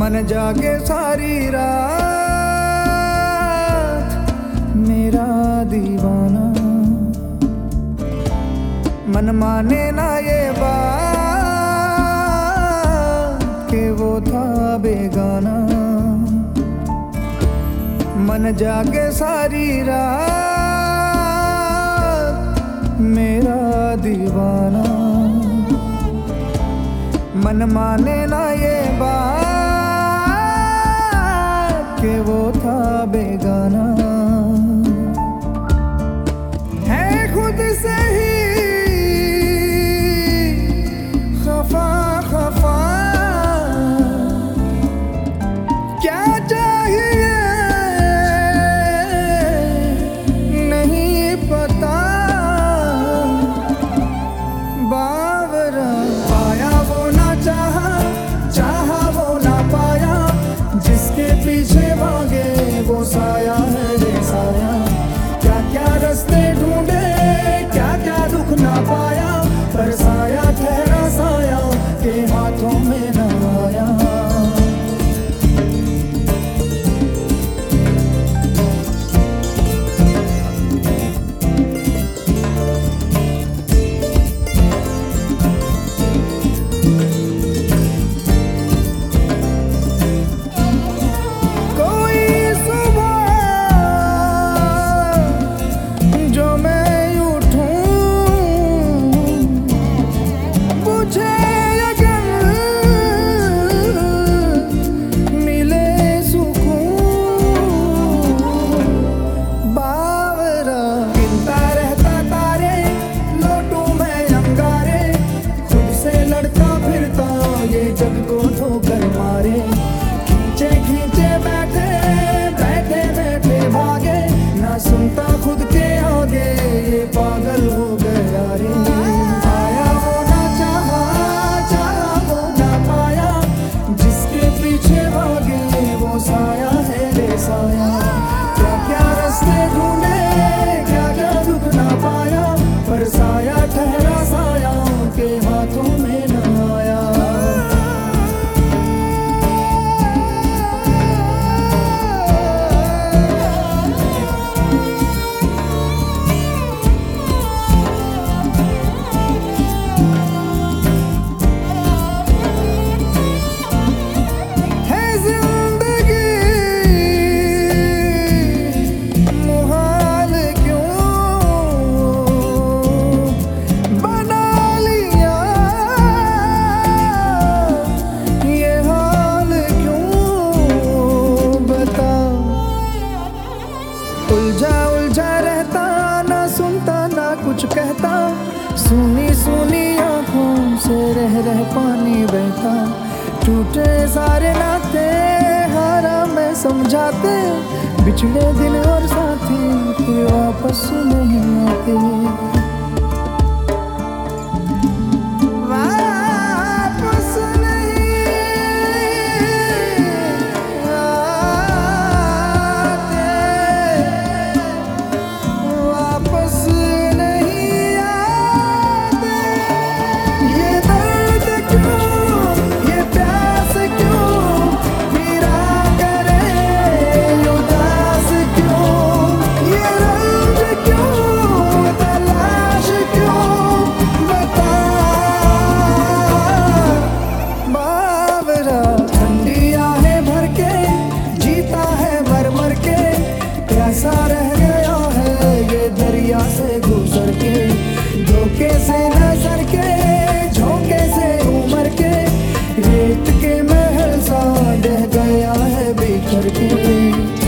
मन जागे सारी रात, मेरा दीवाना। मन माने ना ये बात के वो था बेगाना। मन जागे सारी रात, मेरा दीवाना। मन माने ना ये बात कर मारे से रह रह पानी बहता। टूटे सारे नाते, हारा मैं समझाते। बिछड़े दिल और साथी फिर वापस नहीं आते। से नज़र के, झोंके से उमर के, रेत के महल सा गया है बिखर के।